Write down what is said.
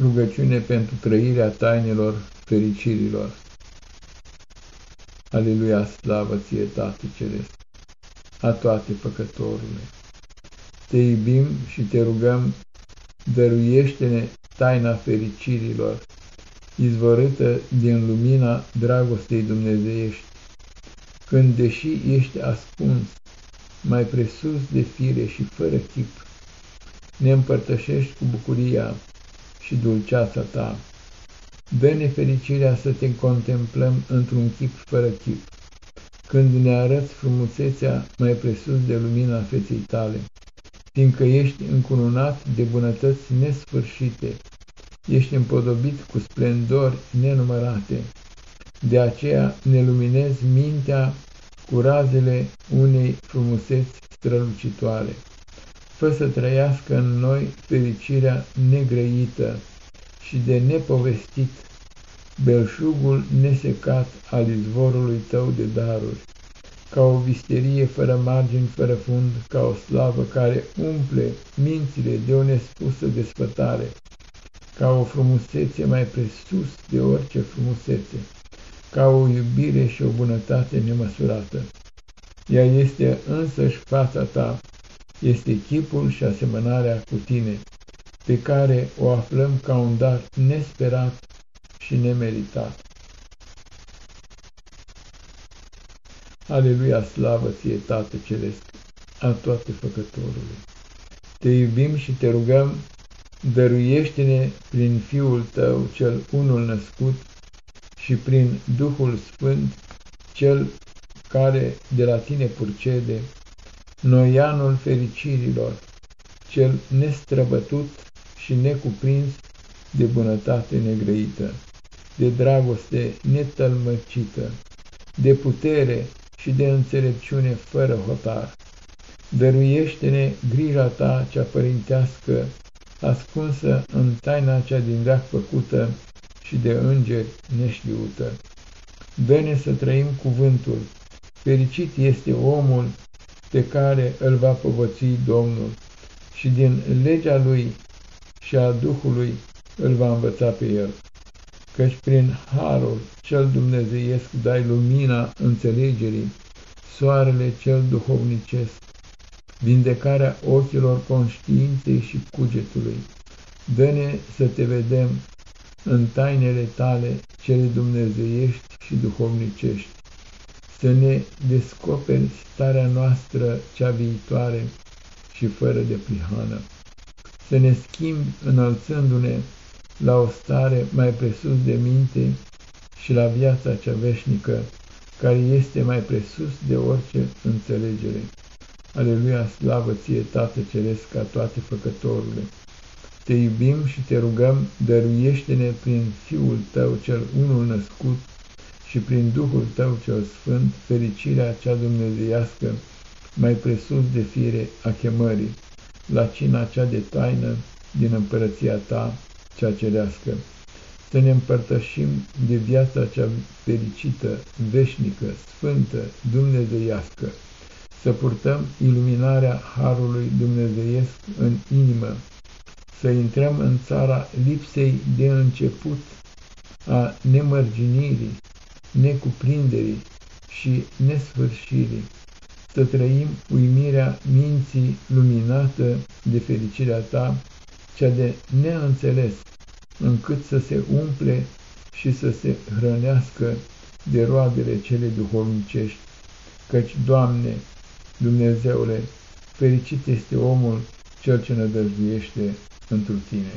Rugăciune pentru trăirea tainelor fericirilor. Aleluia, slavă ție, Tată Ceresc, a toate păcătorule. Te iubim și te rugăm, dăruiește-ne taina fericirilor, izvorâtă din lumina dragostei dumnezeiești, când, deși ești ascuns, mai presus de fire și fără chip, ne împărtășești cu bucuria și dulceața ta. Dă-ne fericirea să te contemplăm într-un chip fără chip, când ne arăți frumusețea mai presus de lumina feței tale, fiindcă ești încununat de bunătăți nesfârșite, ești împodobit cu splendori nenumărate. De aceea ne luminezi mintea cu razele unei frumuseți strălucitoare. Fă să trăiască în noi fericirea negrăită și de nepovestit, belșugul nesecat al izvorului tău de daruri, ca o visterie fără margini, fără fund, ca o slavă care umple mințile de o nespusă desfătare, ca o frumusețe mai presus de orice frumusețe, ca o iubire și o bunătate nemăsurată. Ea este însăși fața ta, este chipul și asemănarea cu tine, pe care o aflăm ca un dar nesperat și nemeritat. Aleluia, slavă ție, Tată Ceresc, a toate făcătorului. Te iubim și te rugăm, dăruiește-ne prin Fiul Tău, cel unul născut, și prin Duhul Sfânt, cel care de la tine purcede, noianul fericirilor, cel nestrăbătut și necuprins de bunătate negrăită, de dragoste netălmăcită, de putere și de înțelepciune fără hotar. Dăruiește-ne grija ta cea părintească, ascunsă în taina cea din veac făcută și de îngeri neștiută. Dă-ne să trăim cuvântul, fericit este omul pe care îl va povăți Domnul și din legea lui și a Duhului îl va învăța pe el. Căci prin harul cel dumnezeiesc dai lumina înțelegerii, soarele cel duhovnicesc, vindecarea ochilor conștiinței și cugetului. Dă-ne să te vedem în tainele tale cele dumnezeiești și duhovnicești, să ne descoperi starea noastră cea viitoare și fără de prihană să ne schimbi înălțându-ne la o stare mai presus de minte și la viața cea veșnică, care este mai presus de orice înțelegere. Aleluia, slavă ție, Tată Ceresc, ca toate făcătorule! Te iubim și te rugăm, dăruiește-ne prin Fiul Tău cel unul născut și prin Duhul Tău cel Sfânt fericirea cea dumnezeiască, mai presus de fire a chemării la cina cea de taină din împărăția ta, cea cerească, să ne împărtășim de viața cea fericită, veșnică, sfântă, dumnezeiască, să purtăm iluminarea Harului Dumnezeiesc în inimă, să intrăm în țara lipsei de început, a nemărginirii, necuprinderii și nesfârșirii, să trăim uimirea minții luminată de fericirea ta, cea de neînțeles, încât să se umple și să se hrănească de roadele cele duhovnicești, căci, Doamne, Dumnezeule, fericit este omul cel ce nădăjduiește întru Tine.